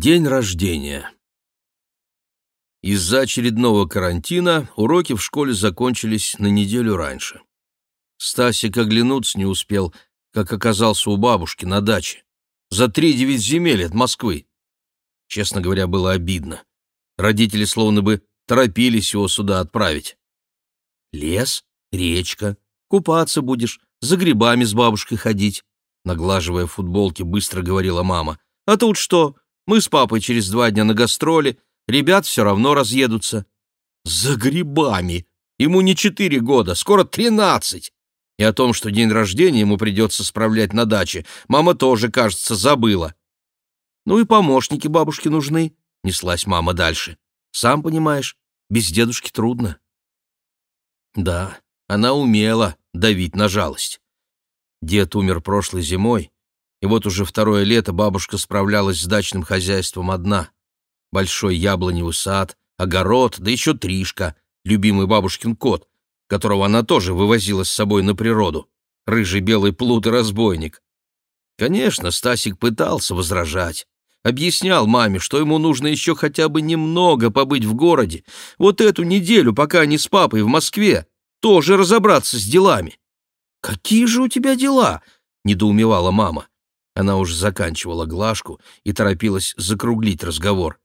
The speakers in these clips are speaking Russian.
День рождения. Из-за очередного карантина уроки в школе закончились на неделю раньше. Стасик оглянуться не успел, как оказался у бабушки на даче. За три-девять земель от Москвы. Честно говоря, было обидно. Родители словно бы торопились его сюда отправить. Лес, речка, купаться будешь, за грибами с бабушкой ходить, наглаживая футболки, быстро говорила мама. А тут что? Мы с папой через два дня на гастроли, ребят все равно разъедутся. За грибами! Ему не четыре года, скоро тринадцать. И о том, что день рождения ему придется справлять на даче, мама тоже, кажется, забыла. Ну и помощники бабушке нужны, неслась мама дальше. Сам понимаешь, без дедушки трудно. Да, она умела давить на жалость. Дед умер прошлой зимой, и вот уже второе лето бабушка справлялась с дачным хозяйством одна. Большой яблоневый сад, огород, да еще Тришка, любимый бабушкин кот, которого она тоже вывозила с собой на природу. Рыжий белый плут и разбойник. Конечно, Стасик пытался возражать. Объяснял маме, что ему нужно еще хотя бы немного побыть в городе, вот эту неделю, пока они с папой в Москве, тоже разобраться с делами. «Какие же у тебя дела?» — недоумевала мама. Она уже заканчивала глажку и торопилась закруглить разговор.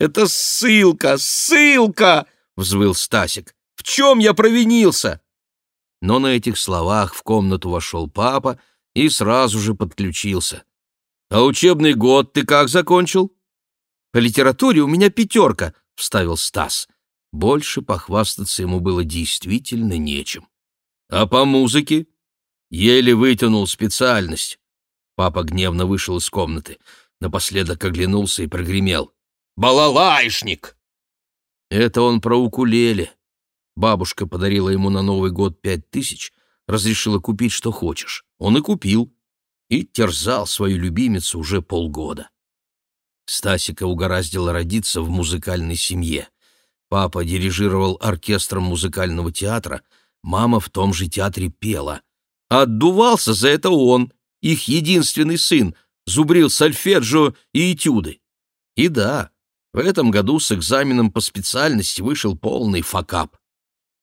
«Это ссылка, ссылка!» — взвыл Стасик. «В чем я провинился?» Но на этих словах в комнату вошел папа и сразу же подключился. «А учебный год ты как закончил?» «По литературе у меня пятерка», — вставил Стас. Больше похвастаться ему было действительно нечем. «А по музыке?» Еле вытянул специальность. Папа гневно вышел из комнаты, напоследок оглянулся и прогремел. «Балалайшник!» Это он про укулеле. Бабушка подарила ему на Новый год пять тысяч, разрешила купить, что хочешь. Он и купил. И терзал свою любимицу уже полгода. Стасика угораздило родиться в музыкальной семье. Папа дирижировал оркестром музыкального театра, мама в том же театре пела. Отдувался за это он, их единственный сын, зубрил сольфеджио и этюды. И да, в этом году с экзаменом по специальности вышел полный факап.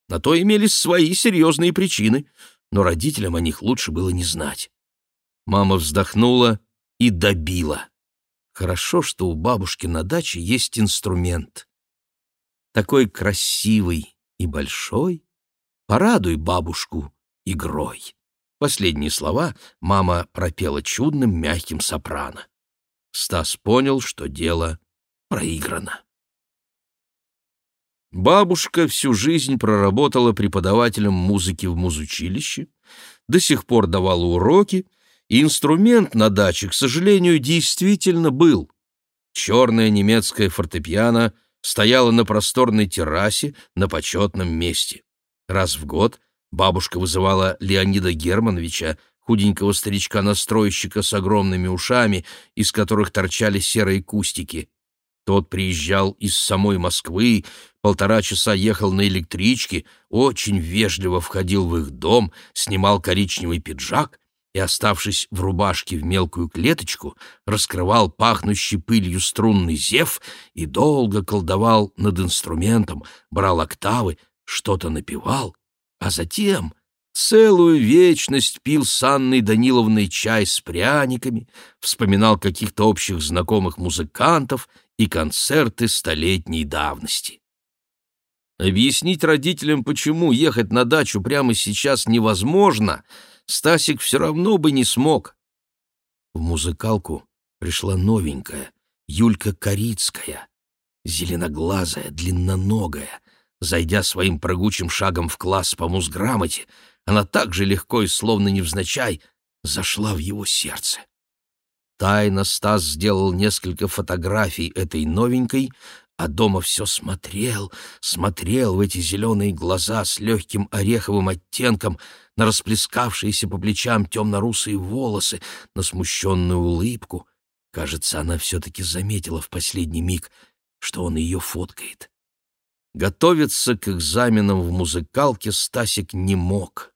На то имелись свои серьезные причины, но родителям о них лучше было не знать. Мама вздохнула и добила. Хорошо, что у бабушки на даче есть инструмент. Такой красивый и большой. Порадуй бабушку игрой. Последние слова мама пропела чудным мягким сопрано. Стас понял, что дело проиграно. Бабушка всю жизнь проработала преподавателем музыки в музучилище, до сих пор давала уроки, и инструмент на даче, к сожалению, действительно был. Черная немецкая фортепиано стояла на просторной террасе на почетном месте. Раз в год Бабушка вызывала Леонида Германовича, худенького старичка-настройщика с огромными ушами, из которых торчали серые кустики. Тот приезжал из самой Москвы, полтора часа ехал на электричке, очень вежливо входил в их дом, снимал коричневый пиджак и, оставшись в рубашке в мелкую клеточку, раскрывал пахнущий пылью струнный зев и долго колдовал над инструментом, брал октавы, что-то напевал а затем целую вечность пил с Анной Даниловной чай с пряниками, вспоминал каких-то общих знакомых музыкантов и концерты столетней давности. Объяснить родителям, почему ехать на дачу прямо сейчас невозможно, Стасик все равно бы не смог. В музыкалку пришла новенькая, Юлька Корицкая, зеленоглазая, длинноногая, Зайдя своим прыгучим шагом в класс по музграмоте, она так же легко и словно невзначай зашла в его сердце. Тайно Стас сделал несколько фотографий этой новенькой, а дома все смотрел, смотрел в эти зеленые глаза с легким ореховым оттенком, на расплескавшиеся по плечам темно-русые волосы, на смущенную улыбку. Кажется, она все-таки заметила в последний миг, что он ее фоткает. Готовиться к экзаменам в музыкалке Стасик не мог.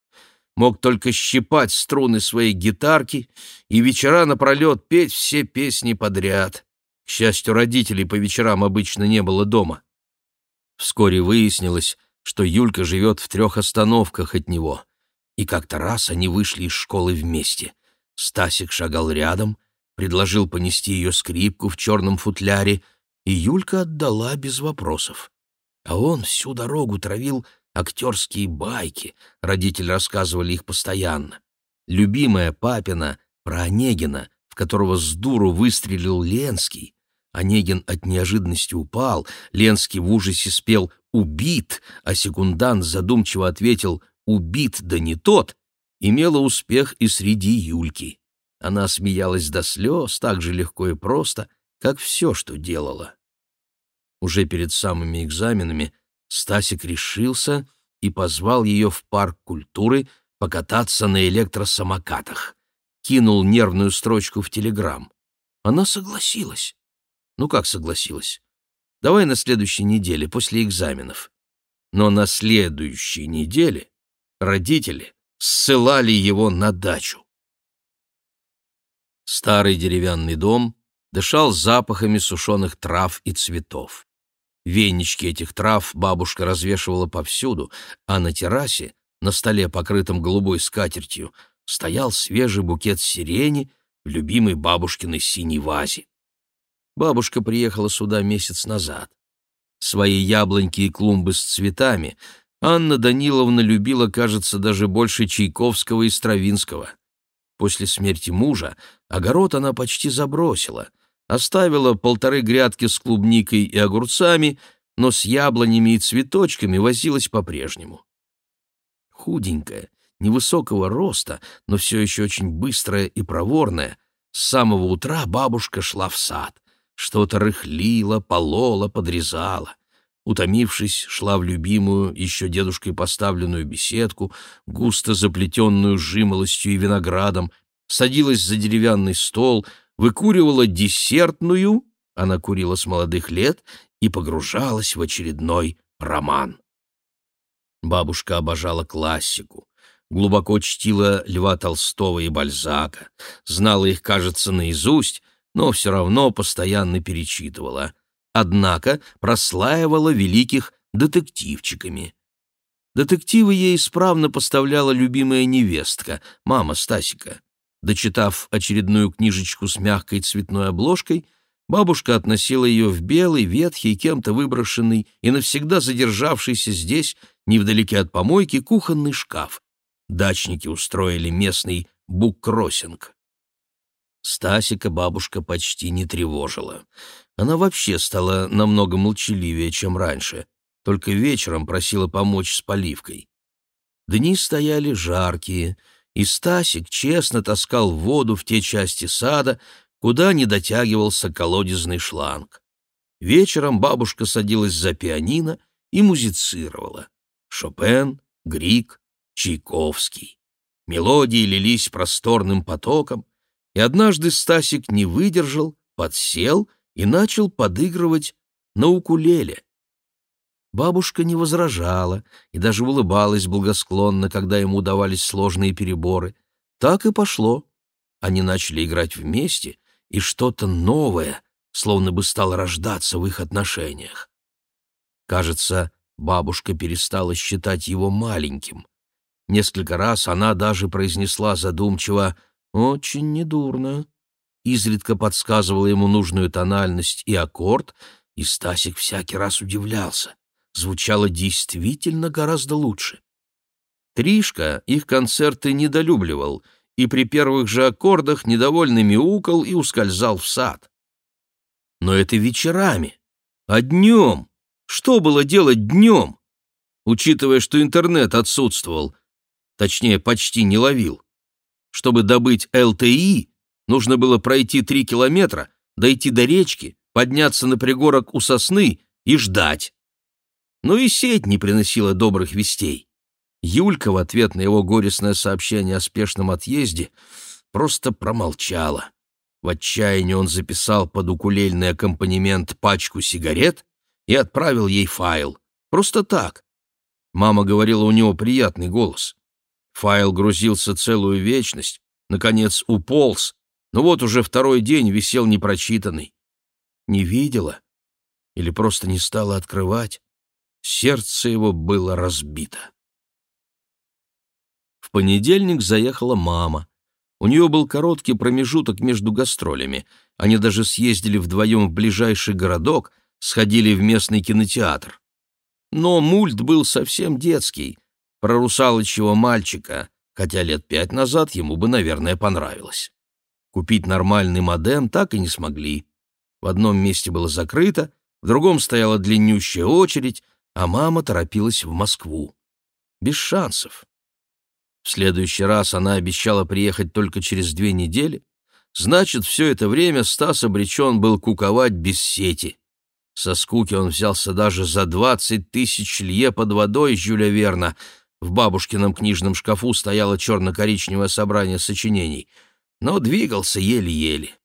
Мог только щипать струны своей гитарки и вечера напролет петь все песни подряд. К счастью, родителей по вечерам обычно не было дома. Вскоре выяснилось, что Юлька живет в трех остановках от него. И как-то раз они вышли из школы вместе. Стасик шагал рядом, предложил понести ее скрипку в черном футляре, и Юлька отдала без вопросов. А он всю дорогу травил актерские байки, родители рассказывали их постоянно. Любимая папина про Онегина, в которого с дуру выстрелил Ленский. Онегин от неожиданности упал, Ленский в ужасе спел «убит», а секундант задумчиво ответил «убит, да не тот», имела успех и среди Юльки. Она смеялась до слез так же легко и просто, как все, что делала. Уже перед самыми экзаменами Стасик решился и позвал ее в парк культуры покататься на электросамокатах. Кинул нервную строчку в телеграм. Она согласилась. Ну как согласилась? Давай на следующей неделе, после экзаменов. Но на следующей неделе родители ссылали его на дачу. Старый деревянный дом дышал запахами сушеных трав и цветов. Венички этих трав бабушка развешивала повсюду, а на террасе, на столе, покрытом голубой скатертью, стоял свежий букет сирени в любимой бабушкиной синей вазе. Бабушка приехала сюда месяц назад. Свои яблоньки и клумбы с цветами Анна Даниловна любила, кажется, даже больше Чайковского и Стравинского. После смерти мужа огород она почти забросила — оставила полторы грядки с клубникой и огурцами, но с яблонями и цветочками возилась по-прежнему. Худенькая, невысокого роста, но все еще очень быстрая и проворная, с самого утра бабушка шла в сад, что-то рыхлила, полола, подрезала. Утомившись, шла в любимую, еще дедушкой поставленную беседку, густо заплетенную жимолостью и виноградом, садилась за деревянный стол — выкуривала десертную, она курила с молодых лет и погружалась в очередной роман. Бабушка обожала классику, глубоко чтила Льва Толстого и Бальзака, знала их, кажется, наизусть, но все равно постоянно перечитывала. Однако прослаивала великих детективчиками. Детективы ей исправно поставляла любимая невестка, мама Стасика. Дочитав очередную книжечку с мягкой цветной обложкой, бабушка относила ее в белый, ветхий, кем-то выброшенный и навсегда задержавшийся здесь, невдалеке от помойки, кухонный шкаф. Дачники устроили местный буккроссинг. Стасика бабушка почти не тревожила. Она вообще стала намного молчаливее, чем раньше, только вечером просила помочь с поливкой. Дни стояли жаркие — и Стасик честно таскал воду в те части сада, куда не дотягивался колодезный шланг. Вечером бабушка садилась за пианино и музицировала. Шопен, Грик, Чайковский. Мелодии лились просторным потоком, и однажды Стасик не выдержал, подсел и начал подыгрывать на укулеле. Бабушка не возражала и даже улыбалась благосклонно, когда ему давались сложные переборы. Так и пошло. Они начали играть вместе, и что-то новое, словно бы стало рождаться в их отношениях. Кажется, бабушка перестала считать его маленьким. Несколько раз она даже произнесла задумчиво «очень недурно». Изредка подсказывала ему нужную тональность и аккорд, и Стасик всякий раз удивлялся звучало действительно гораздо лучше. Тришка их концерты недолюбливал и при первых же аккордах недовольно мяукал и ускользал в сад. Но это вечерами. А днем? Что было делать днем? Учитывая, что интернет отсутствовал, точнее, почти не ловил. Чтобы добыть ЛТИ, нужно было пройти три километра, дойти до речки, подняться на пригорок у сосны и ждать но и сеть не приносила добрых вестей. Юлька в ответ на его горестное сообщение о спешном отъезде просто промолчала. В отчаянии он записал под укулельный аккомпанемент пачку сигарет и отправил ей файл. Просто так. Мама говорила, у него приятный голос. Файл грузился целую вечность, наконец уполз, но вот уже второй день висел непрочитанный. не видела или просто не стала открывать. Сердце его было разбито. В понедельник заехала мама. У нее был короткий промежуток между гастролями. Они даже съездили вдвоем в ближайший городок, сходили в местный кинотеатр. Но мульт был совсем детский, про русалочьего мальчика, хотя лет пять назад ему бы, наверное, понравилось. Купить нормальный модем так и не смогли. В одном месте было закрыто, в другом стояла длиннющая очередь, а мама торопилась в Москву. Без шансов. В следующий раз она обещала приехать только через две недели, значит, все это время Стас обречен был куковать без сети. Со скуки он взялся даже за двадцать тысяч лье под водой Жюля Верна. В бабушкином книжном шкафу стояло черно-коричневое собрание сочинений, но двигался еле-еле.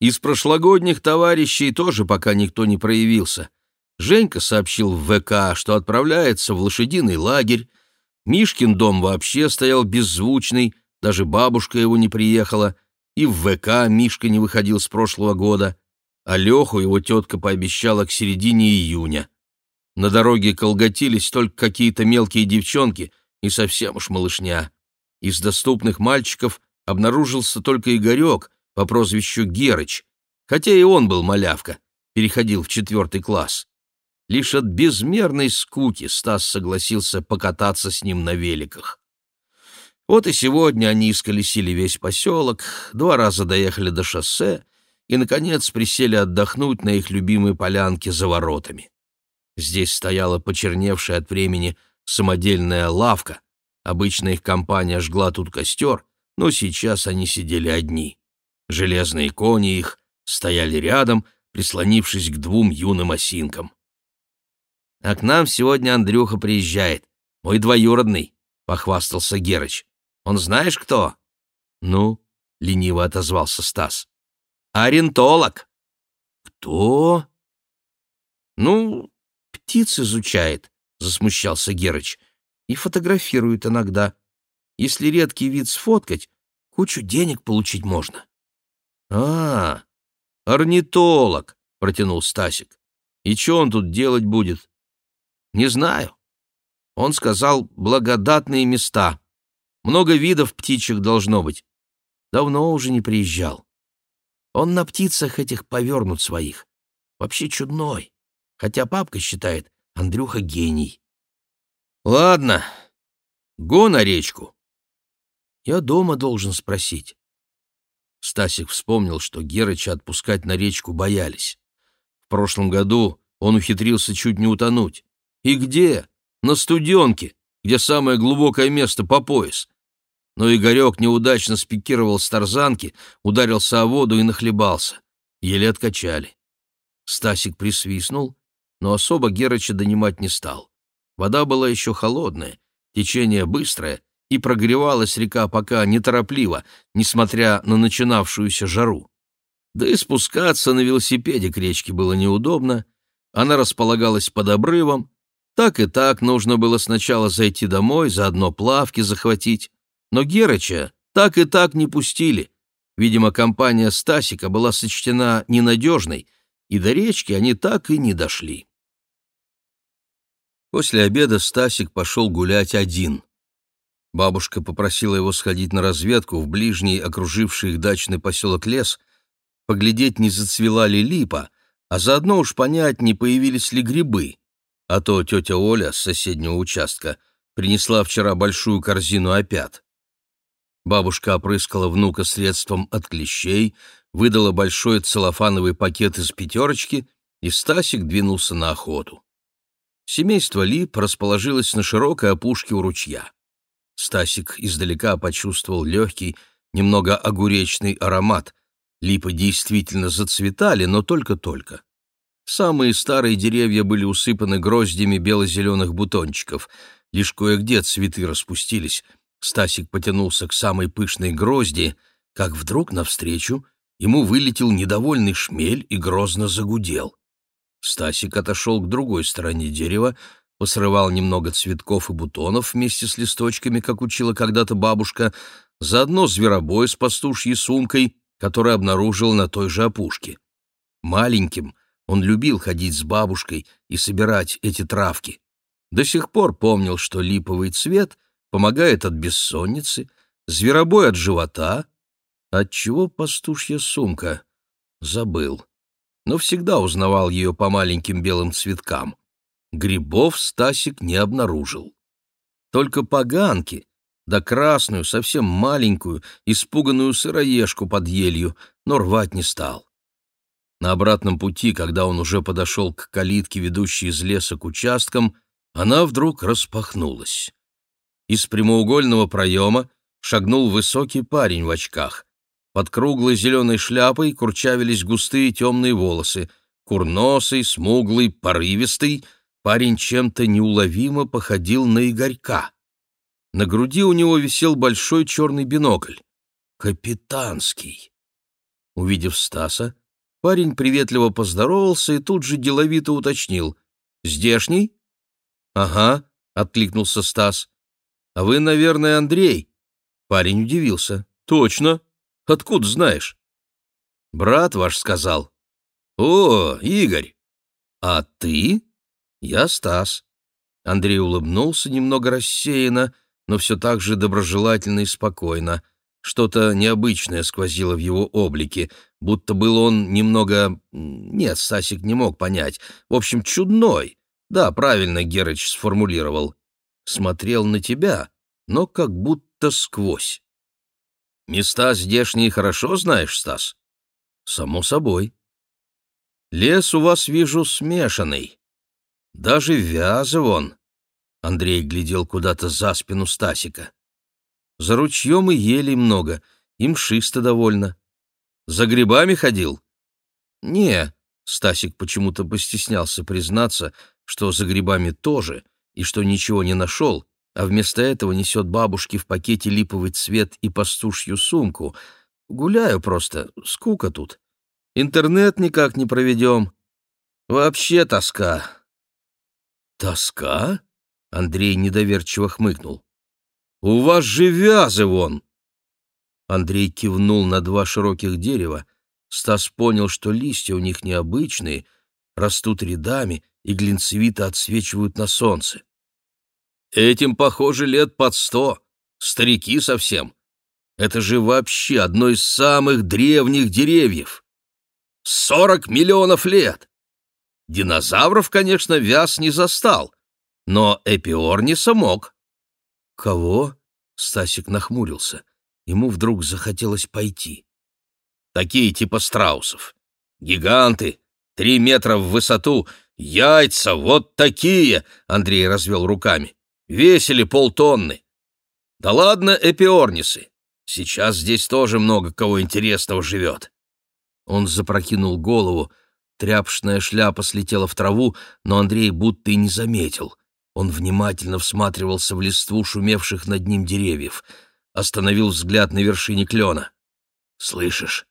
Из прошлогодних товарищей тоже пока никто не проявился. Женька сообщил в ВК, что отправляется в лошадиный лагерь. Мишкин дом вообще стоял беззвучный, даже бабушка его не приехала, и в ВК Мишка не выходил с прошлого года а Леху его тетка пообещала к середине июня. На дороге колготились только какие-то мелкие девчонки и совсем уж малышня. Из доступных мальчиков обнаружился только Игорек по прозвищу Герыч, хотя и он был малявка, переходил в четвертый класс. Лишь от безмерной скуки Стас согласился покататься с ним на великах. Вот и сегодня они исколесили весь поселок, два раза доехали до шоссе, и, наконец, присели отдохнуть на их любимой полянке за воротами. Здесь стояла почерневшая от времени самодельная лавка. Обычно их компания жгла тут костер, но сейчас они сидели одни. Железные кони их стояли рядом, прислонившись к двум юным осинкам. «А к нам сегодня Андрюха приезжает, мой двоюродный», — похвастался Герыч. «Он знаешь кто?» «Ну?» — лениво отозвался Стас. Орнитолог. Кто? Ну, птиц изучает, засмущался Герыч. И фотографирует иногда. Если редкий вид сфоткать, кучу денег получить можно. А, орнитолог, протянул Стасик. И что он тут делать будет? Не знаю. Он сказал, благодатные места. Много видов птичек должно быть. Давно уже не приезжал. Он на птицах этих повернут своих. Вообще чудной. Хотя папка считает, Андрюха гений. Ладно, го на речку. Я дома должен спросить. Стасик вспомнил, что Герыча отпускать на речку боялись. В прошлом году он ухитрился чуть не утонуть. И где? На студенке, где самое глубокое место по пояс но Игорек неудачно спикировал с тарзанки, ударился о воду и нахлебался. Еле откачали. Стасик присвистнул, но особо Герыча донимать не стал. Вода была еще холодная, течение быстрое, и прогревалась река пока неторопливо, несмотря на начинавшуюся жару. Да и спускаться на велосипеде к речке было неудобно, она располагалась под обрывом, так и так нужно было сначала зайти домой, заодно плавки захватить, но Герыча так и так не пустили. Видимо, компания Стасика была сочтена ненадежной, и до речки они так и не дошли. После обеда Стасик пошел гулять один. Бабушка попросила его сходить на разведку в ближний окруживший их дачный поселок лес, поглядеть, не зацвела ли липа, а заодно уж понять, не появились ли грибы. А то тетя Оля с соседнего участка принесла вчера большую корзину опят. Бабушка опрыскала внука средством от клещей, выдала большой целлофановый пакет из пятерочки, и Стасик двинулся на охоту. Семейство Лип расположилось на широкой опушке у ручья. Стасик издалека почувствовал легкий, немного огуречный аромат. Липы действительно зацветали, но только-только. Самые старые деревья были усыпаны гроздями бело-зеленых бутончиков. Лишь кое-где цветы распустились — Стасик потянулся к самой пышной грозди, как вдруг навстречу ему вылетел недовольный шмель и грозно загудел. Стасик отошел к другой стороне дерева, посрывал немного цветков и бутонов вместе с листочками, как учила когда-то бабушка, заодно зверобой с пастушьей сумкой, который обнаружил на той же опушке. Маленьким он любил ходить с бабушкой и собирать эти травки. До сих пор помнил, что липовый цвет помогает от бессонницы, зверобой от живота. Отчего пастушья сумка? Забыл. Но всегда узнавал ее по маленьким белым цветкам. Грибов Стасик не обнаружил. Только поганки, да красную, совсем маленькую, испуганную сыроежку под елью, но рвать не стал. На обратном пути, когда он уже подошел к калитке, ведущей из леса к участкам, она вдруг распахнулась. Из прямоугольного проема шагнул высокий парень в очках. Под круглой зеленой шляпой курчавились густые темные волосы. Курносый, смуглый, порывистый, парень чем-то неуловимо походил на Игорька. На груди у него висел большой черный бинокль. Капитанский. Увидев Стаса, парень приветливо поздоровался и тут же деловито уточнил. «Здешний?» «Ага», — откликнулся Стас. «А вы, наверное, Андрей?» Парень удивился. «Точно. Откуда знаешь?» «Брат ваш сказал». «О, Игорь! А ты?» «Я Стас». Андрей улыбнулся немного рассеянно, но все так же доброжелательно и спокойно. Что-то необычное сквозило в его облике, будто был он немного... Нет, Стасик не мог понять. В общем, чудной. Да, правильно Герыч сформулировал. Смотрел на тебя, но как будто сквозь. Места здешние хорошо знаешь, Стас? Само собой. Лес у вас, вижу, смешанный. Даже вязы вон. Андрей глядел куда-то за спину Стасика. За ручьем и ели много, им шисто довольно. За грибами ходил? Не, Стасик почему-то постеснялся признаться, что за грибами тоже, и что ничего не нашел, а вместо этого несет бабушке в пакете липовый цвет и пастушью сумку. Гуляю просто, скука тут. Интернет никак не проведем. Вообще тоска. Тоска? Андрей недоверчиво хмыкнул. «У вас же вязы вон!» Андрей кивнул на два широких дерева. Стас понял, что листья у них необычные, растут рядами и глинцевито отсвечивают на солнце. Этим, похоже, лет под сто. Старики совсем. Это же вообще одно из самых древних деревьев. Сорок миллионов лет! Динозавров, конечно, вяз не застал, но Эпиорниса мог. Кого? Стасик нахмурился. Ему вдруг захотелось пойти. Такие типа страусов. Гиганты, три метра в высоту, яйца вот такие, Андрей развел руками весили полтонны. Да ладно эпиорнисы, сейчас здесь тоже много кого интересного живет. Он запрокинул голову, тряпшная шляпа слетела в траву, но Андрей будто и не заметил. Он внимательно всматривался в листву шумевших над ним деревьев, остановил взгляд на вершине клена. «Слышишь?»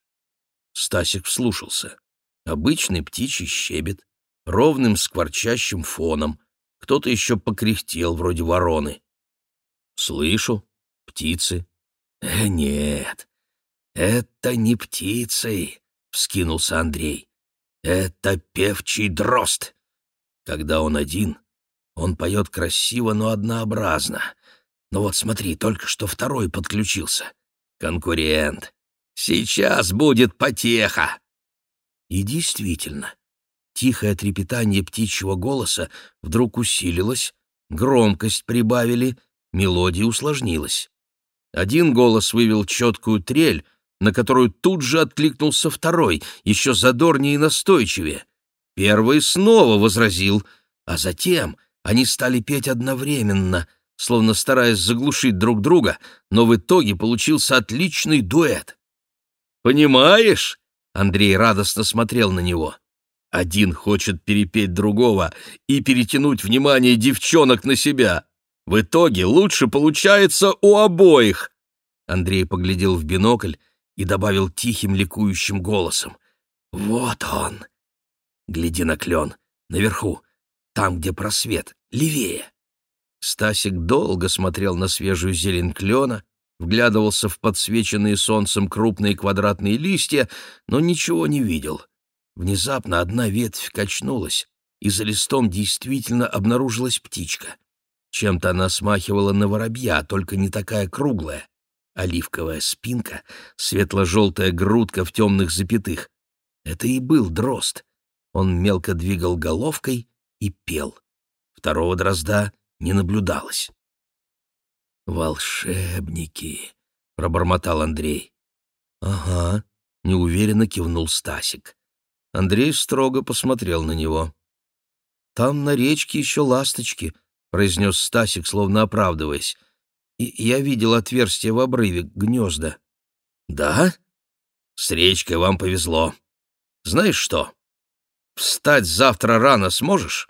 Стасик вслушался. Обычный птичий щебет, ровным скворчащим фоном — кто-то еще покряхтел, вроде вороны. Слышу, птицы. Э, нет, это не птицы, вскинулся Андрей. Это певчий дрозд. Когда он один, он поет красиво, но однообразно. Но вот смотри, только что второй подключился. Конкурент. Сейчас будет потеха. И действительно, Тихое трепетание птичьего голоса вдруг усилилось, громкость прибавили, мелодия усложнилась. Один голос вывел четкую трель, на которую тут же откликнулся второй, еще задорнее и настойчивее. Первый снова возразил, а затем они стали петь одновременно, словно стараясь заглушить друг друга, но в итоге получился отличный дуэт. «Понимаешь?» — Андрей радостно смотрел на него. Один хочет перепеть другого и перетянуть внимание девчонок на себя. В итоге лучше получается у обоих. Андрей поглядел в бинокль и добавил тихим ликующим голосом. «Вот он! Гляди на клен, наверху, там, где просвет, левее!» Стасик долго смотрел на свежую зелень клена, вглядывался в подсвеченные солнцем крупные квадратные листья, но ничего не видел. Внезапно одна ветвь качнулась, и за листом действительно обнаружилась птичка. Чем-то она смахивала на воробья, только не такая круглая. Оливковая спинка, светло-желтая грудка в темных запятых. Это и был дрозд. Он мелко двигал головкой и пел. Второго дрозда не наблюдалось. «Волшебники!» — пробормотал Андрей. «Ага», — неуверенно кивнул Стасик. Андрей строго посмотрел на него. «Там на речке еще ласточки», — произнес Стасик, словно оправдываясь. И «Я видел отверстие в обрыве, гнезда». «Да? С речкой вам повезло. Знаешь что? Встать завтра рано сможешь?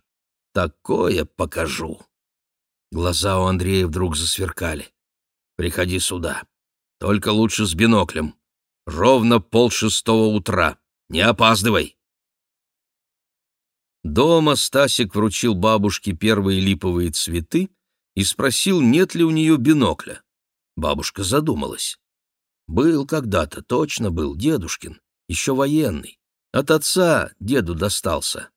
Такое покажу». Глаза у Андрея вдруг засверкали. «Приходи сюда. Только лучше с биноклем. Ровно полшестого утра. Не опаздывай!» Дома Стасик вручил бабушке первые липовые цветы и спросил, нет ли у нее бинокля. Бабушка задумалась. Был когда-то, точно был, дедушкин, еще военный. От отца деду достался.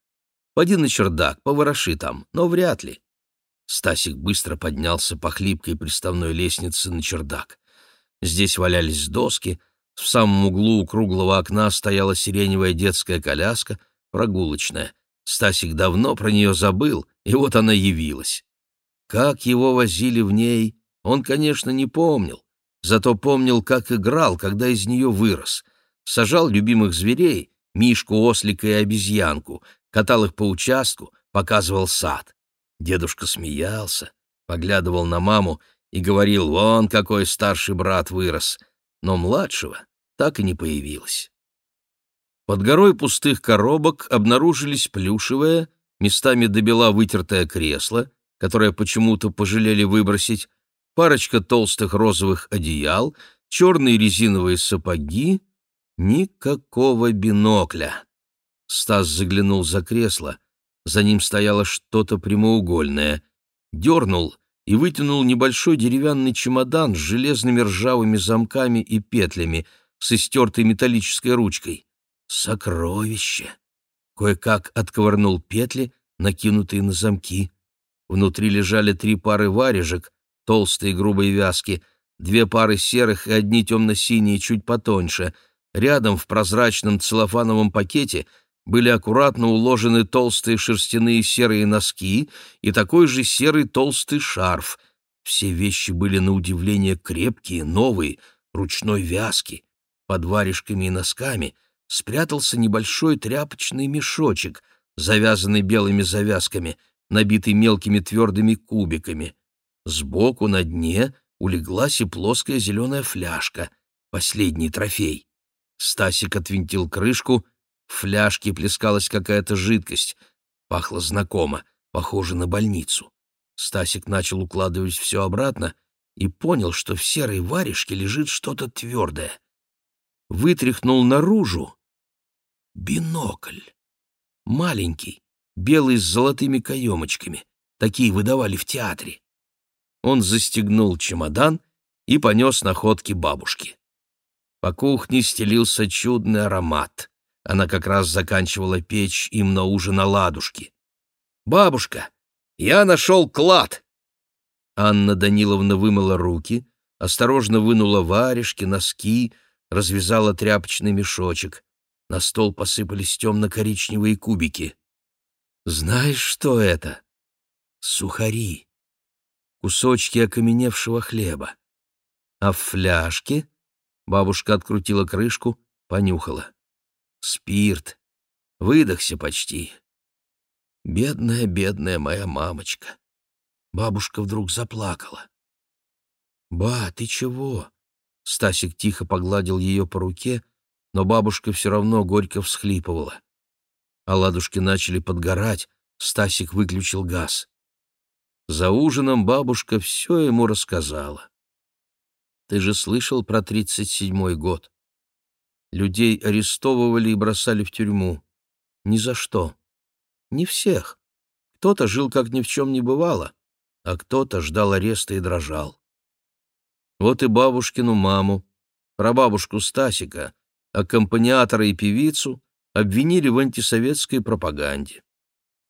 Поди на чердак, повороши там, но вряд ли. Стасик быстро поднялся по хлипкой приставной лестнице на чердак. Здесь валялись доски, в самом углу у круглого окна стояла сиреневая детская коляска, прогулочная. Стасик давно про нее забыл, и вот она явилась. Как его возили в ней, он, конечно, не помнил, зато помнил, как играл, когда из нее вырос. Сажал любимых зверей, мишку, ослика и обезьянку, катал их по участку, показывал сад. Дедушка смеялся, поглядывал на маму и говорил, вон какой старший брат вырос, но младшего так и не появилось. Под горой пустых коробок обнаружились плюшевое, местами добела вытертое кресло, которое почему-то пожалели выбросить, парочка толстых розовых одеял, черные резиновые сапоги, никакого бинокля. Стас заглянул за кресло, за ним стояло что-то прямоугольное, дернул и вытянул небольшой деревянный чемодан с железными ржавыми замками и петлями, с истертой металлической ручкой. Сокровище! Кое-как отковырнул петли, накинутые на замки. Внутри лежали три пары варежек, толстые грубые вязки, две пары серых и одни темно-синие, чуть потоньше. Рядом в прозрачном целлофановом пакете — были аккуратно уложены толстые шерстяные серые носки и такой же серый толстый шарф. Все вещи были на удивление крепкие, новые, ручной вязки. Под варежками и носками спрятался небольшой тряпочный мешочек, завязанный белыми завязками, набитый мелкими твердыми кубиками. Сбоку на дне улеглась и плоская зеленая фляжка, последний трофей. Стасик отвинтил крышку — в фляжке плескалась какая-то жидкость. Пахло знакомо, похоже на больницу. Стасик начал укладывать все обратно и понял, что в серой варежке лежит что-то твердое. Вытряхнул наружу бинокль. Маленький, белый с золотыми каемочками. Такие выдавали в театре. Он застегнул чемодан и понес находки бабушки. По кухне стелился чудный аромат. Она как раз заканчивала печь им на ужин оладушки. «Бабушка, я нашел клад!» Анна Даниловна вымыла руки, осторожно вынула варежки, носки, развязала тряпочный мешочек. На стол посыпались темно-коричневые кубики. «Знаешь, что это?» «Сухари. Кусочки окаменевшего хлеба. А в фляжке...» Бабушка открутила крышку, понюхала. Спирт. Выдохся почти. Бедная, бедная моя мамочка. Бабушка вдруг заплакала. «Ба, ты чего?» Стасик тихо погладил ее по руке, но бабушка все равно горько всхлипывала. Оладушки начали подгорать, Стасик выключил газ. За ужином бабушка все ему рассказала. «Ты же слышал про тридцать седьмой год? Людей арестовывали и бросали в тюрьму. Ни за что. Не всех. Кто-то жил как ни в чем не бывало, а кто-то ждал ареста и дрожал. Вот и бабушкину маму, прабабушку Стасика, аккомпаниатора и певицу обвинили в антисоветской пропаганде.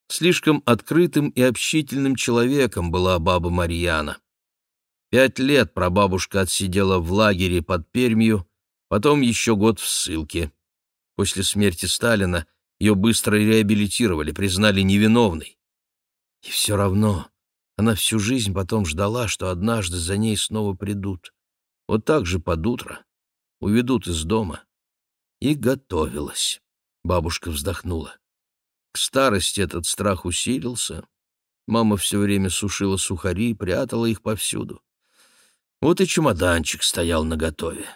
Слишком открытым и общительным человеком была баба Марьяна. Пять лет прабабушка отсидела в лагере под Пермью, потом еще год в ссылке. После смерти Сталина ее быстро реабилитировали, признали невиновной. И все равно она всю жизнь потом ждала, что однажды за ней снова придут. Вот так же под утро уведут из дома. И готовилась. Бабушка вздохнула. К старости этот страх усилился. Мама все время сушила сухари, прятала их повсюду. Вот и чемоданчик стоял наготове.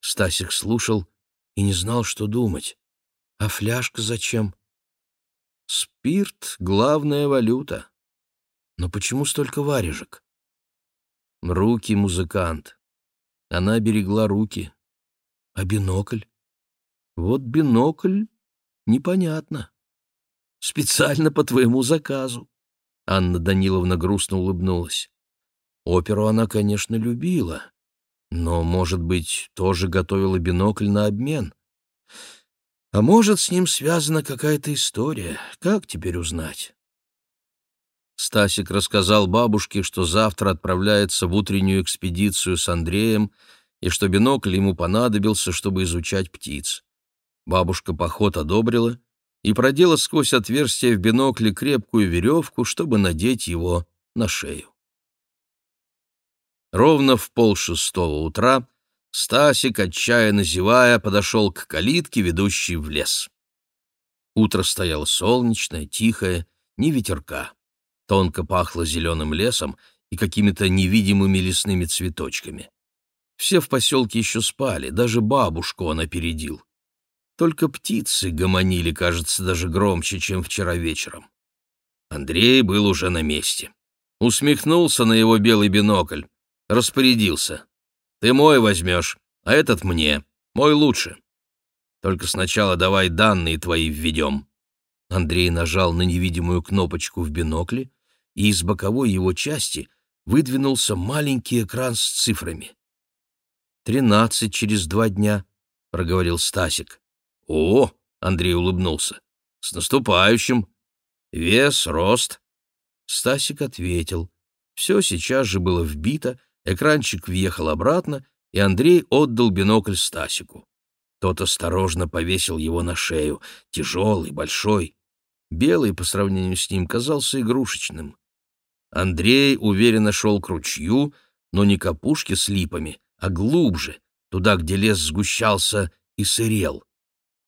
Стасик слушал и не знал, что думать. А фляжка зачем? Спирт — главная валюта. Но почему столько варежек? Руки музыкант. Она берегла руки. А бинокль? Вот бинокль непонятно. Специально по твоему заказу. Анна Даниловна грустно улыбнулась. Оперу она, конечно, любила, но, может быть, тоже готовила бинокль на обмен. А может, с ним связана какая-то история. Как теперь узнать? Стасик рассказал бабушке, что завтра отправляется в утреннюю экспедицию с Андреем и что бинокль ему понадобился, чтобы изучать птиц. Бабушка поход одобрила и продела сквозь отверстие в бинокле крепкую веревку, чтобы надеть его на шею. Ровно в полшестого утра Стасик, отчаянно зевая, подошел к калитке, ведущей в лес. Утро стояло солнечное, тихое, ни ветерка. Тонко пахло зеленым лесом и какими-то невидимыми лесными цветочками. Все в поселке еще спали, даже бабушку он опередил. Только птицы гомонили, кажется, даже громче, чем вчера вечером. Андрей был уже на месте. Усмехнулся на его белый бинокль, распорядился. Ты мой возьмешь, а этот мне. Мой лучше. Только сначала давай данные твои введем». Андрей нажал на невидимую кнопочку в бинокле, и из боковой его части выдвинулся маленький экран с цифрами. «Тринадцать через два дня», — проговорил Стасик. «О!» — Андрей улыбнулся. «С наступающим! Вес, рост!» Стасик ответил. Все сейчас же было вбито, Экранчик въехал обратно, и Андрей отдал бинокль Стасику. Тот осторожно повесил его на шею, тяжелый, большой. Белый по сравнению с ним казался игрушечным. Андрей уверенно шел к ручью, но не к опушке с липами, а глубже, туда, где лес сгущался и сырел.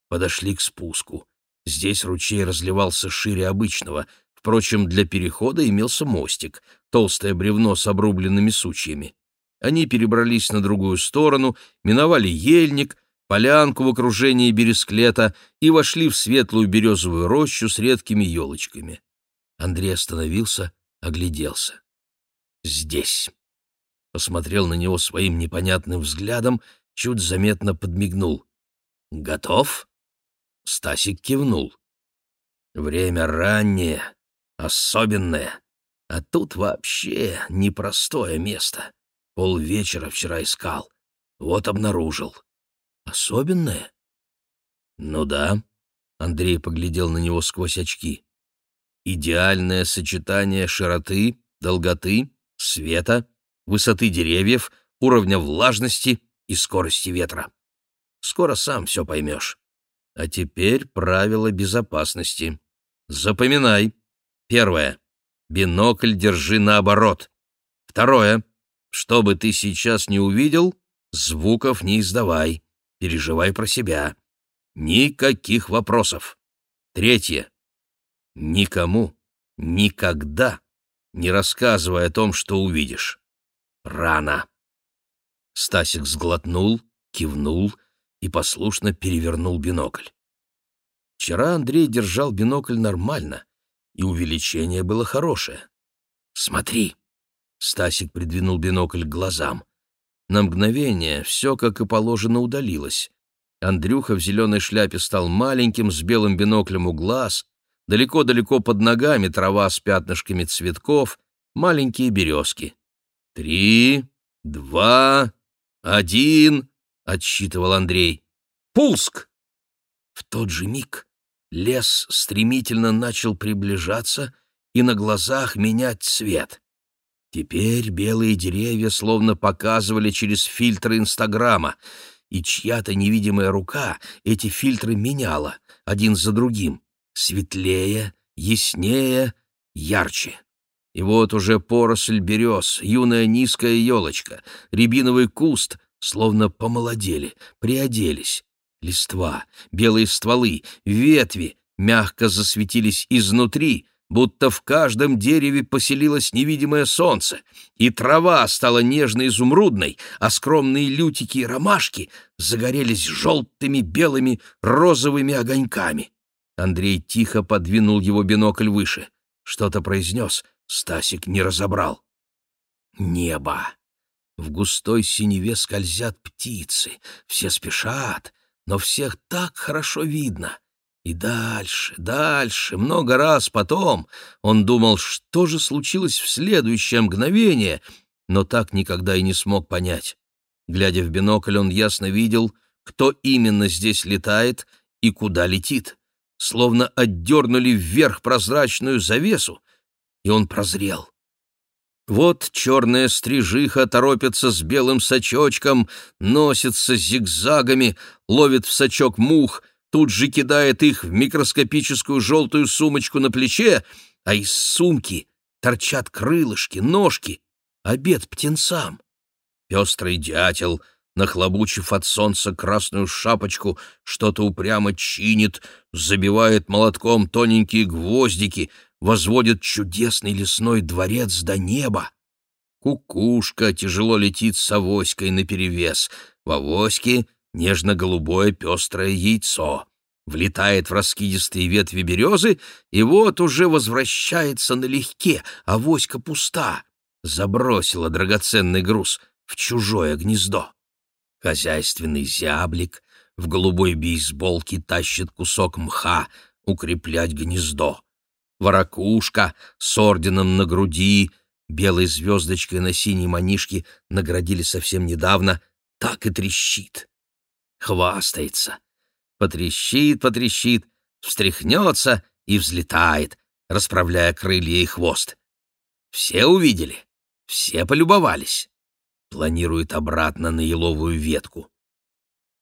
Подошли к спуску. Здесь ручей разливался шире обычного, впрочем, для перехода имелся мостик — толстое бревно с обрубленными сучьями. Они перебрались на другую сторону, миновали ельник, полянку в окружении бересклета и вошли в светлую березовую рощу с редкими елочками. Андрей остановился, огляделся. «Здесь». Посмотрел на него своим непонятным взглядом, чуть заметно подмигнул. «Готов?» Стасик кивнул. «Время раннее, особенное. А тут вообще непростое место. Полвечера вчера искал. Вот обнаружил. Особенное? Ну да. Андрей поглядел на него сквозь очки. Идеальное сочетание широты, долготы, света, высоты деревьев, уровня влажности и скорости ветра. Скоро сам все поймешь. А теперь правила безопасности. Запоминай. Первое. Бинокль держи наоборот. Второе. Что бы ты сейчас не увидел, звуков не издавай. Переживай про себя. Никаких вопросов. Третье. Никому, никогда не рассказывай о том, что увидишь. Рано. Стасик сглотнул, кивнул и послушно перевернул бинокль. Вчера Андрей держал бинокль нормально, и увеличение было хорошее. «Смотри!» — Стасик придвинул бинокль к глазам. На мгновение все, как и положено, удалилось. Андрюха в зеленой шляпе стал маленьким, с белым биноклем у глаз. Далеко-далеко под ногами трава с пятнышками цветков, маленькие березки. «Три, два, один», — отсчитывал Андрей. «Пуск!» В тот же миг лес стремительно начал приближаться и на глазах менять цвет. Теперь белые деревья словно показывали через фильтры Инстаграма, и чья-то невидимая рука эти фильтры меняла один за другим, светлее, яснее, ярче. И вот уже поросль берез, юная низкая елочка, рябиновый куст словно помолодели, приоделись. Листва, белые стволы, ветви мягко засветились изнутри, будто в каждом дереве поселилось невидимое солнце, и трава стала нежно-изумрудной, а скромные лютики и ромашки загорелись желтыми, белыми, розовыми огоньками. Андрей тихо подвинул его бинокль выше. Что-то произнес, Стасик не разобрал. Небо. В густой синеве скользят птицы, все спешат, но всех так хорошо видно. И дальше, дальше, много раз потом он думал, что же случилось в следующее мгновение, но так никогда и не смог понять. Глядя в бинокль, он ясно видел, кто именно здесь летает и куда летит. Словно отдернули вверх прозрачную завесу, и он прозрел. Вот черная стрижиха торопится с белым сачочком, носится зигзагами, ловит в сачок мух — тут же кидает их в микроскопическую желтую сумочку на плече, а из сумки торчат крылышки, ножки, обед птенцам. Пестрый дятел, нахлобучив от солнца красную шапочку, что-то упрямо чинит, забивает молотком тоненькие гвоздики, возводит чудесный лесной дворец до неба. Кукушка тяжело летит с авоськой наперевес. В авоське нежно-голубое пестрое яйцо, влетает в раскидистые ветви березы и вот уже возвращается налегке, а пуста, забросила драгоценный груз в чужое гнездо. Хозяйственный зяблик в голубой бейсболке тащит кусок мха укреплять гнездо. Ворокушка с орденом на груди, белой звездочкой на синей манишке наградили совсем недавно, так и трещит хвастается. Потрещит, потрещит, встряхнется и взлетает, расправляя крылья и хвост. Все увидели, все полюбовались. Планирует обратно на еловую ветку.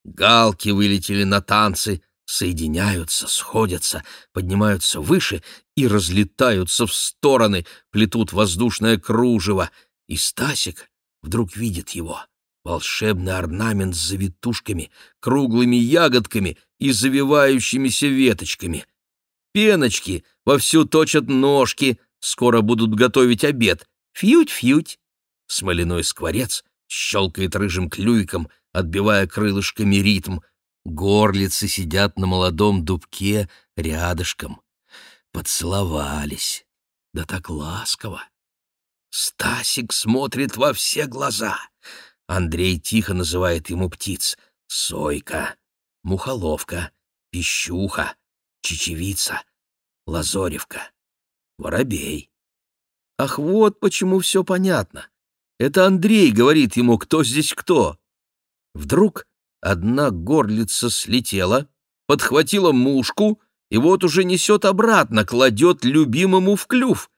Галки вылетели на танцы, соединяются, сходятся, поднимаются выше и разлетаются в стороны, плетут воздушное кружево, и Стасик вдруг видит его волшебный орнамент с завитушками, круглыми ягодками и завивающимися веточками. Пеночки вовсю точат ножки, скоро будут готовить обед. Фьють-фьють. Смоляной скворец щелкает рыжим клюйком, отбивая крылышками ритм. Горлицы сидят на молодом дубке рядышком. Поцеловались. Да так ласково. Стасик смотрит во все глаза — Андрей тихо называет ему птиц — сойка, мухоловка, пищуха, чечевица, лазоревка, воробей. Ах, вот почему все понятно. Это Андрей говорит ему, кто здесь кто. Вдруг одна горлица слетела, подхватила мушку и вот уже несет обратно, кладет любимому в клюв.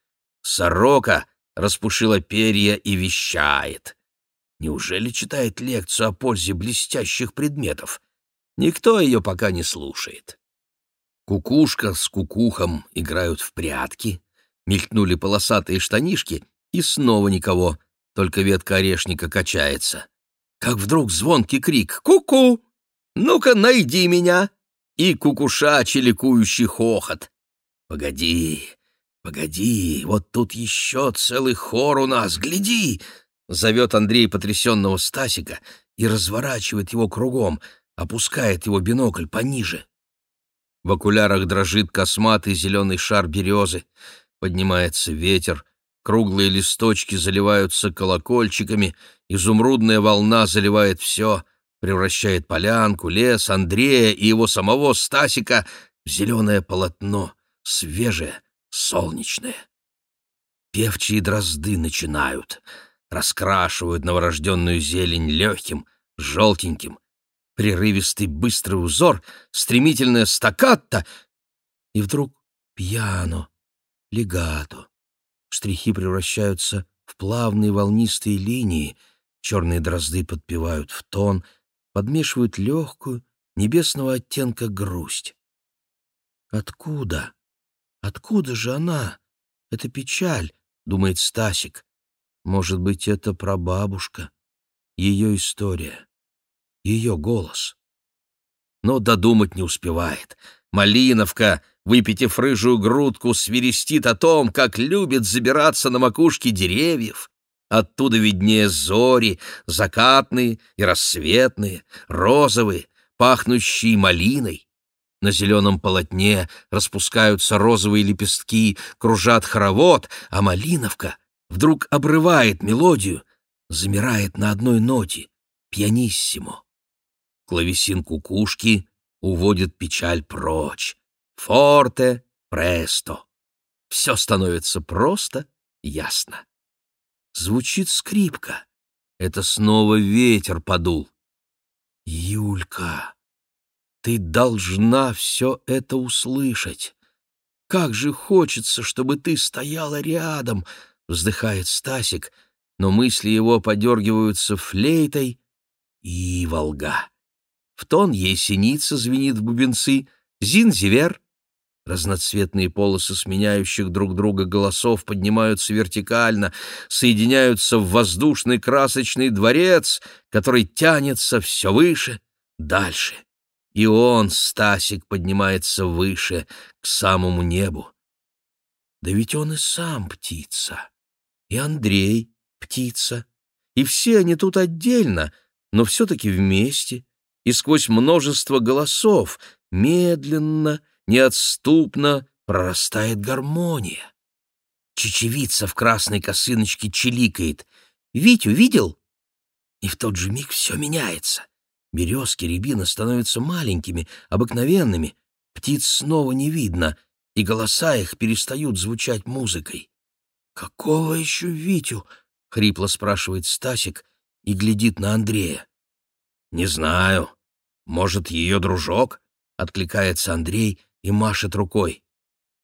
Сорока распушила перья и вещает. Неужели читает лекцию о пользе блестящих предметов? Никто ее пока не слушает. Кукушка с кукухом играют в прятки, мелькнули полосатые штанишки, и снова никого, только ветка орешника качается. Как вдруг звонкий крик «Ку-ку! Ну-ка, найди меня!» И кукушачий ликующий хохот. «Погоди, погоди, вот тут еще целый хор у нас, гляди!» Зовет Андрей потрясенного Стасика и разворачивает его кругом, опускает его бинокль пониже. В окулярах дрожит косматый зеленый шар березы. Поднимается ветер, круглые листочки заливаются колокольчиками, изумрудная волна заливает все, превращает полянку, лес, Андрея и его самого Стасика в зеленое полотно, свежее, солнечное. Певчие дрозды начинают — раскрашивают новорожденную зелень легким, желтеньким, прерывистый быстрый узор, стремительная стаккатто, и вдруг пьяно, легато. Штрихи превращаются в плавные волнистые линии, черные дрозды подпевают в тон, подмешивают легкую, небесного оттенка грусть. Откуда? Откуда же она? Это печаль, думает Стасик. Может быть, это прабабушка, ее история, ее голос. Но додумать не успевает. Малиновка, выпитив рыжую грудку, свирестит о том, как любит забираться на макушки деревьев. Оттуда виднее зори, закатные и рассветные, розовые, пахнущие малиной. На зеленом полотне распускаются розовые лепестки, кружат хоровод, а малиновка вдруг обрывает мелодию, замирает на одной ноте — пьяниссимо. Клавесин кукушки уводит печаль прочь. Форте, престо. Все становится просто ясно. Звучит скрипка. Это снова ветер подул. Юлька, ты должна все это услышать. Как же хочется, чтобы ты стояла рядом, вздыхает Стасик, но мысли его подергиваются флейтой и волга. В тон ей синица звенит в бубенцы, зинзивер. Разноцветные полосы сменяющих друг друга голосов поднимаются вертикально, соединяются в воздушный красочный дворец, который тянется все выше, дальше. И он, Стасик, поднимается выше, к самому небу. Да ведь он и сам птица, и Андрей птица, и все они тут отдельно, но все-таки вместе, и сквозь множество голосов медленно, неотступно прорастает гармония. Чечевица в красной косыночке чиликает. «Витю видел?» И в тот же миг все меняется. Березки, рябины становятся маленькими, обыкновенными, птиц снова не видно, и голоса их перестают звучать музыкой. «Какого еще Витю?» — хрипло спрашивает Стасик и глядит на Андрея. «Не знаю. Может, ее дружок?» — откликается Андрей и машет рукой.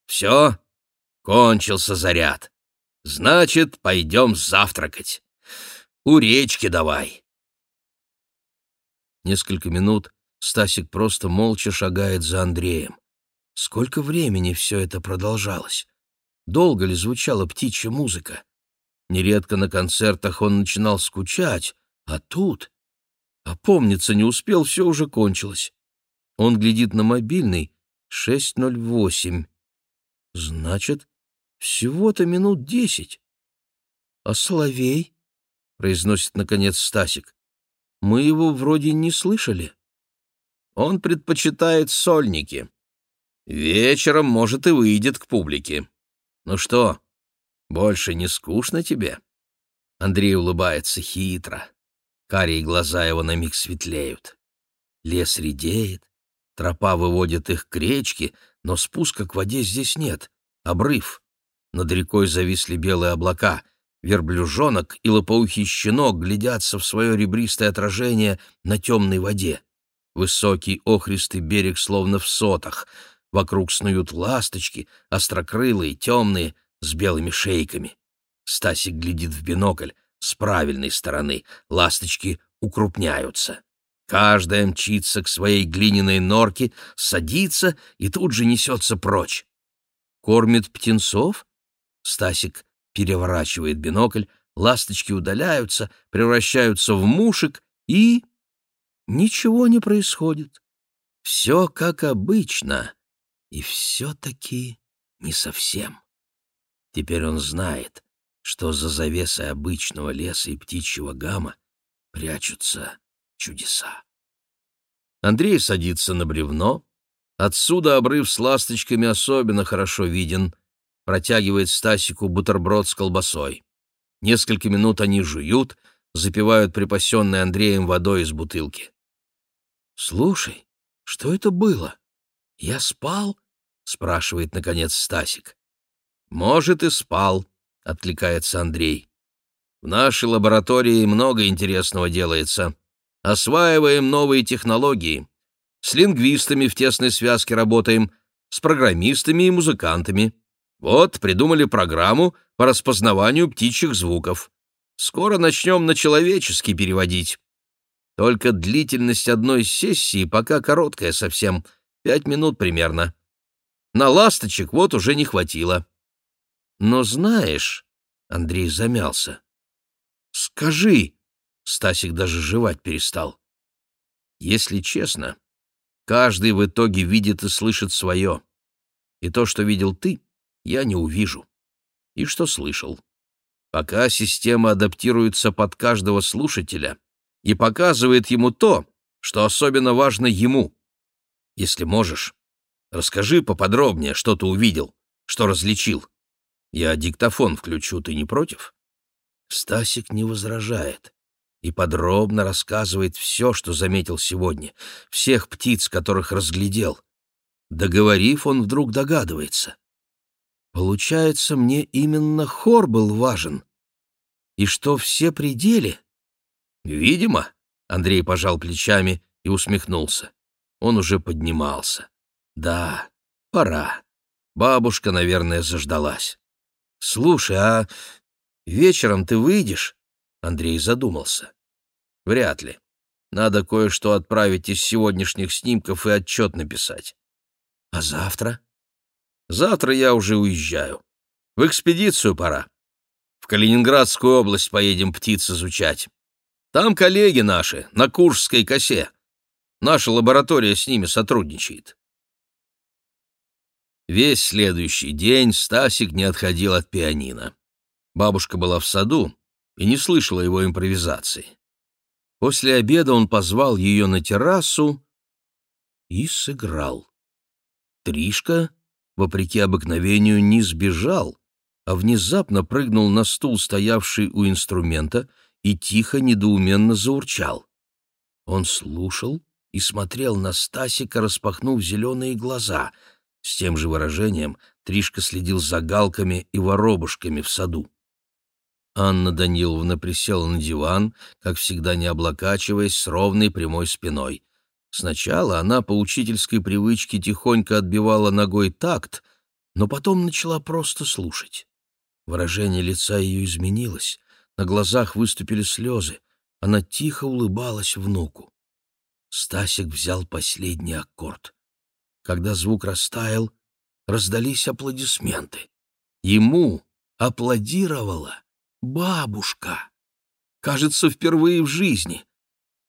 «Все, кончился заряд. Значит, пойдем завтракать. У речки давай». Несколько минут Стасик просто молча шагает за Андреем. Сколько времени все это продолжалось? Долго ли звучала птичья музыка? Нередко на концертах он начинал скучать, а тут... Опомниться не успел, все уже кончилось. Он глядит на мобильный 6.08. Значит, всего-то минут десять. — А Соловей? — произносит, наконец, Стасик. Мы его вроде не слышали. Он предпочитает сольники. Вечером, может, и выйдет к публике. Ну что, больше не скучно тебе? Андрей улыбается хитро. Карие глаза его на миг светлеют. Лес редеет, тропа выводит их к речке, но спуска к воде здесь нет. Обрыв. Над рекой зависли белые облака. Верблюжонок и лопоухий щенок глядятся в свое ребристое отражение на темной воде. Высокий охристый берег словно в сотах. Вокруг снуют ласточки, острокрылые, темные, с белыми шейками. Стасик глядит в бинокль. С правильной стороны ласточки укрупняются. Каждая мчится к своей глиняной норке, садится и тут же несется прочь. Кормит птенцов? Стасик переворачивает бинокль, ласточки удаляются, превращаются в мушек, и... Ничего не происходит. Все как обычно, и все-таки не совсем. Теперь он знает, что за завесой обычного леса и птичьего гамма прячутся чудеса. Андрей садится на бревно. Отсюда обрыв с ласточками особенно хорошо виден протягивает Стасику бутерброд с колбасой. Несколько минут они жуют, запивают припасенной Андреем водой из бутылки. «Слушай, что это было? Я спал?» — спрашивает, наконец, Стасик. «Может, и спал», — откликается Андрей. «В нашей лаборатории много интересного делается. Осваиваем новые технологии. С лингвистами в тесной связке работаем, с программистами и музыкантами. Вот, придумали программу по распознаванию птичьих звуков. Скоро начнем на человеческий переводить. Только длительность одной сессии пока короткая совсем, пять минут примерно. На ласточек вот уже не хватило. Но знаешь, Андрей замялся. Скажи, Стасик даже жевать перестал. Если честно, каждый в итоге видит и слышит свое. И то, что видел ты, я не увижу. И что слышал. Пока система адаптируется под каждого слушателя и показывает ему то, что особенно важно ему. Если можешь, расскажи поподробнее, что ты увидел, что различил. Я диктофон включу, ты не против? Стасик не возражает и подробно рассказывает все, что заметил сегодня, всех птиц, которых разглядел. Договорив, он вдруг догадывается. Получается, мне именно хор был важен. И что все пределы? Видимо, Андрей пожал плечами и усмехнулся. Он уже поднимался. Да, пора. Бабушка, наверное, заждалась. Слушай, а вечером ты выйдешь? Андрей задумался. Вряд ли. Надо кое-что отправить из сегодняшних снимков и отчет написать. А завтра? Завтра я уже уезжаю. В экспедицию пора. В Калининградскую область поедем птиц изучать. Там коллеги наши, на Куршской косе. Наша лаборатория с ними сотрудничает. Весь следующий день Стасик не отходил от пианино. Бабушка была в саду, и не слышала его импровизации. После обеда он позвал ее на террасу и сыграл. Тришка, вопреки обыкновению, не сбежал, а внезапно прыгнул на стул, стоявший у инструмента, и тихо, недоуменно заурчал. Он слушал и смотрел на Стасика, распахнув зеленые глаза. С тем же выражением Тришка следил за галками и воробушками в саду. Анна Даниловна присела на диван, как всегда не облокачиваясь, с ровной прямой спиной. Сначала она по учительской привычке тихонько отбивала ногой такт, но потом начала просто слушать. Выражение лица ее изменилось, на глазах выступили слезы, она тихо улыбалась внуку. Стасик взял последний аккорд. Когда звук растаял, раздались аплодисменты. Ему аплодировала Бабушка! Кажется, впервые в жизни.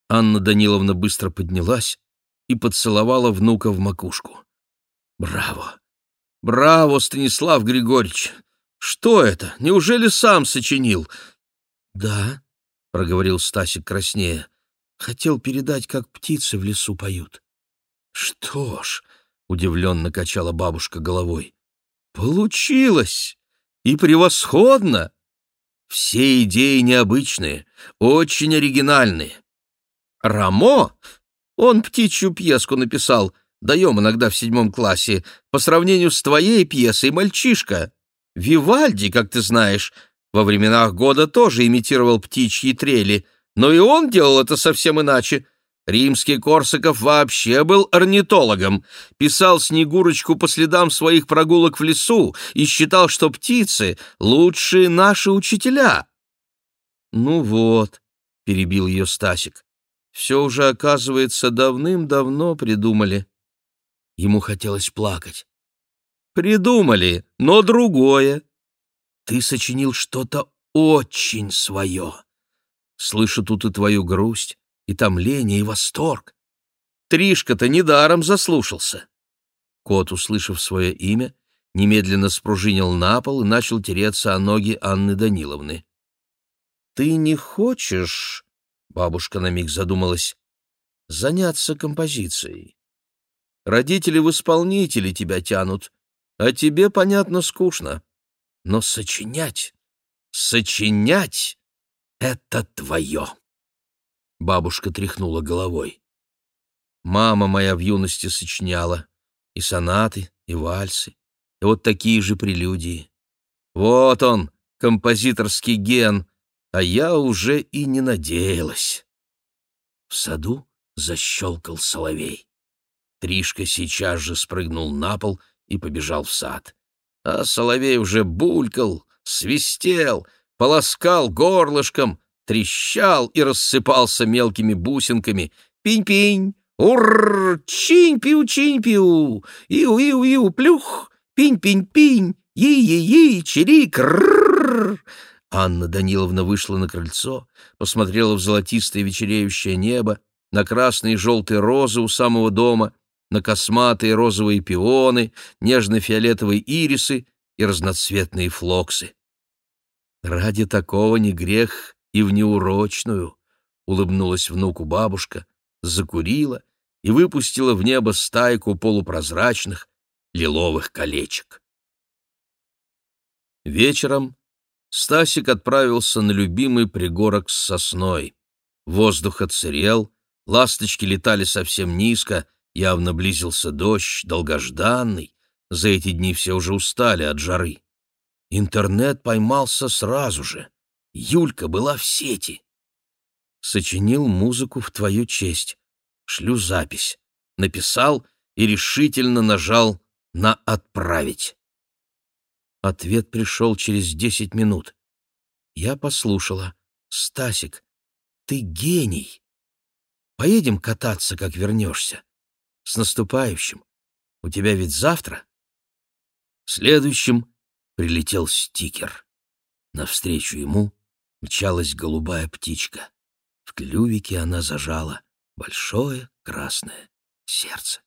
Анна Даниловна быстро поднялась и поцеловала внука в макушку. Браво! Браво, Станислав Григорьевич! Что это? Неужели сам сочинил? Да, проговорил Стасик краснее. Хотел передать, как птицы в лесу поют. Что ж, удивленно качала бабушка головой. Получилось! И превосходно! Все идеи необычные, очень оригинальные. Рамо, он птичью пьеску написал, даем иногда в седьмом классе, по сравнению с твоей пьесой «Мальчишка». Вивальди, как ты знаешь, во временах года тоже имитировал птичьи трели, но и он делал это совсем иначе. Римский Корсаков вообще был орнитологом, писал Снегурочку по следам своих прогулок в лесу и считал, что птицы — лучшие наши учителя. «Ну вот», — перебил ее Стасик, — «все уже, оказывается, давным-давно придумали». Ему хотелось плакать. «Придумали, но другое. Ты сочинил что-то очень свое. Слышу тут и твою грусть, и томление, и восторг. Тришка-то недаром заслушался. Кот, услышав свое имя, немедленно спружинил на пол и начал тереться о ноги Анны Даниловны. «Ты не хочешь...» — бабушка на миг задумалась. «Заняться композицией. Родители в исполнители тебя тянут, а тебе, понятно, скучно. Но сочинять, сочинять — это твое!» Бабушка тряхнула головой. Мама моя в юности сочиняла и сонаты, и вальсы, и вот такие же прелюдии. Вот он, композиторский ген, а я уже и не надеялась. В саду защелкал соловей. Тришка сейчас же спрыгнул на пол и побежал в сад. А соловей уже булькал, свистел, полоскал горлышком, трещал и рассыпался мелкими бусинками. «Пинь-пинь! Ур! Чинь-пиу-чинь-пиу! Иу-иу-иу! Плюх! Пинь-пинь-пинь! Yi-yi-yi! Чирик! Ррррр!» Анна Даниловна вышла на крыльцо, посмотрела в золотистое вечереющее небо, на красные и желтые розы у самого дома, на косматые розовые пионы, нежно-фиолетовые ирисы и разноцветные флоксы. «Ради такого не грех и в неурочную», — улыбнулась внуку бабушка, закурила и выпустила в небо стайку полупрозрачных лиловых колечек. Вечером Стасик отправился на любимый пригорок с сосной. Воздух отсырел, ласточки летали совсем низко, явно близился дождь, долгожданный. За эти дни все уже устали от жары. Интернет поймался сразу же. Юлька была в сети. Сочинил музыку в твою честь. Шлю запись. Написал и решительно нажал на «Отправить». Ответ пришел через десять минут. Я послушала. «Стасик, ты гений! Поедем кататься, как вернешься. С наступающим. У тебя ведь завтра?» Следующим прилетел стикер. Навстречу ему мчалась голубая птичка. В клювике она зажала большое красное сердце.